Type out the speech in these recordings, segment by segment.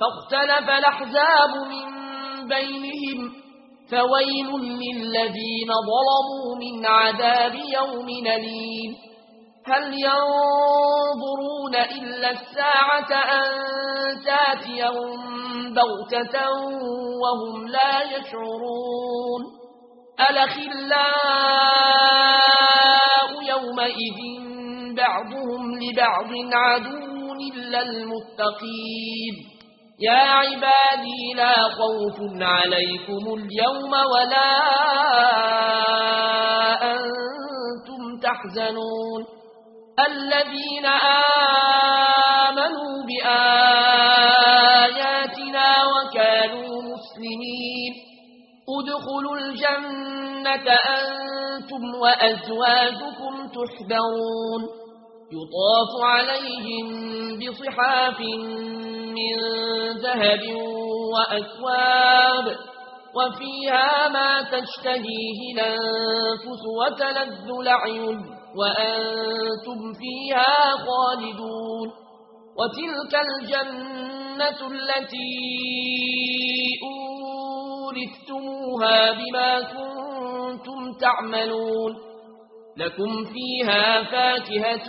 فاختلف الأحزاب من بينهم فويل للذين ظلموا من عذاب يوم نليم هل ينظرون إلا الساعة أن تأتيهم بغتة وهم لا يشعرون؟ ألخلاء يومئذ بعضهم لبعض عدو إلا المتقين. يا عبادي لا خوف عليكم اليوم ولا أنتم تحزنون الذين آمنوا بآياتنا وكانوا مسلمين ادخلوا الجنة أنتم وأزواجكم تحبرون يطاف عليهم بصحاف من ذهب وأسواب وفيها ما تشتهيه لنفس وتلذ لعين وأنتم فيها خالدون وتلك الجنة التي أورثتموها بما كنتم تعملون لكم فيها فاكهة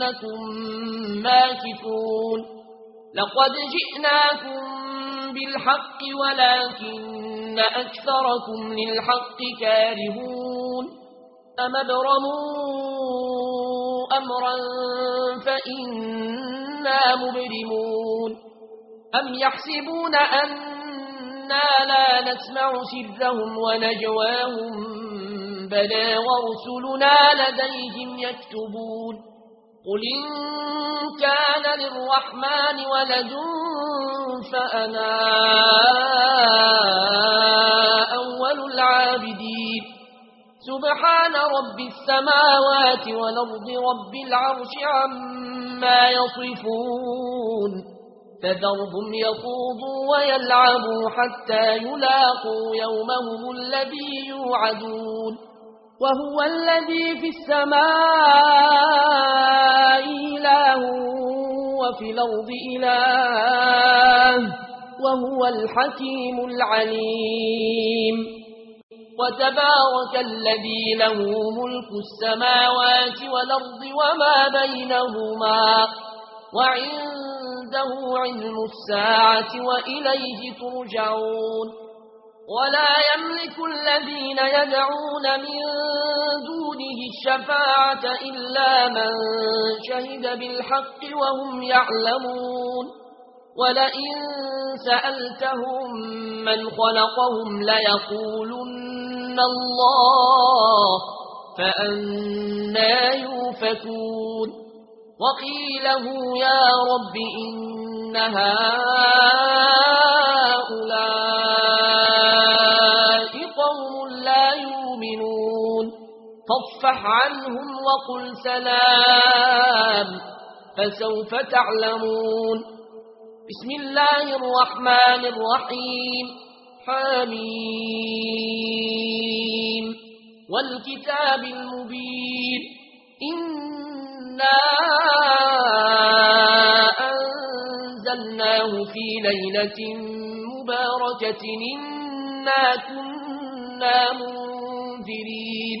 أنكم ماكتون لقد جئناكم بالحق ولكن أكثركم للحق كارهون. أم أبرموا أمرا فإنا مبرمون. أم يحسبون أن لا نسمع سرهم ونجواهم؟ بلا ورسلنا لديهم يكتبون. قل إن كان للرحمن ولد فأنا أول العابدين سبحان رب السماوات والأرض رب العرش عما يصفون فذرهم يقوضوا ويلعبوا حتى يلاقوا يومهم الذي يوعدون وهو الذي في السماء في الأرض إله وهو الحكيم العليم. وتبارك الذي له ملك السماوات والأرض وما بينهما وعنده علم الساعة وإليه ترجعون. ولا يملك الذين يدعون من دونه الشفاعة إلا من شهد بالحق وهم يعلمون. ولئن سألتهم من خلقهم ليقولن الله فأنا يوفكون. وقيله يا رب إن هؤلاء فاصفح عنهم وقل سلام فسوف تعلمون بسم الله الرحمن الرحيم حميم والكتاب المبين إنا أنزلناه في ليلة مباركة إنا كنا منذرين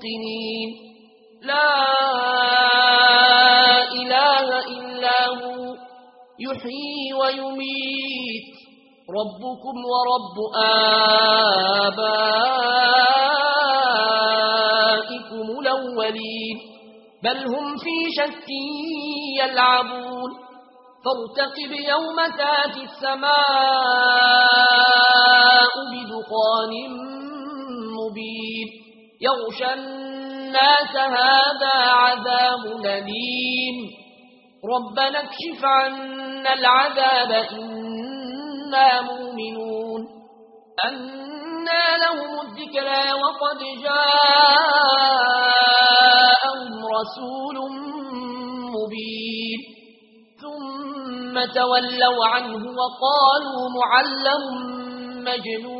موقنين لا إله إلا هو يحيي ويميت. ربكم ورب آبائكم الأولين. بل هم في شك يلعبون. فارتقب يوم تاتي السماء بدخان مبين. يغشى الناس هذا عذاب نليم ربنا اكشف عنا العذاب إنا مؤمنون. أنا لهم الذكرى وقد جاءهم رسول مبين. ثم تولوا عنه وقالوا معلم مجنون.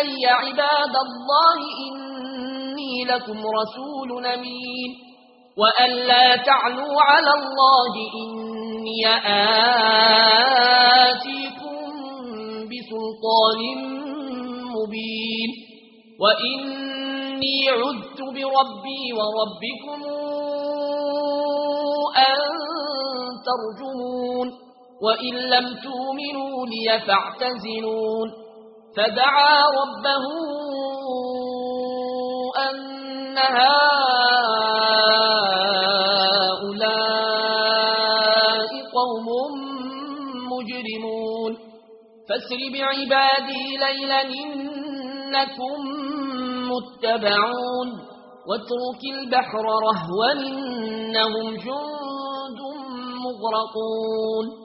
إلي عباد الله إني لكم رسول وأن لا تعلوا على الله إني آتيكم بسلطان مبين وإني عدت بربي وربكم أن ترجمون وإن لم تؤمنوا لي فاعتزلون فدعا ربه أن هؤلاء قوم مجرمون. فاسر بعبادي ليلا إنكم متبعون. واترك البحر رهوا إنهم جند مغرقون.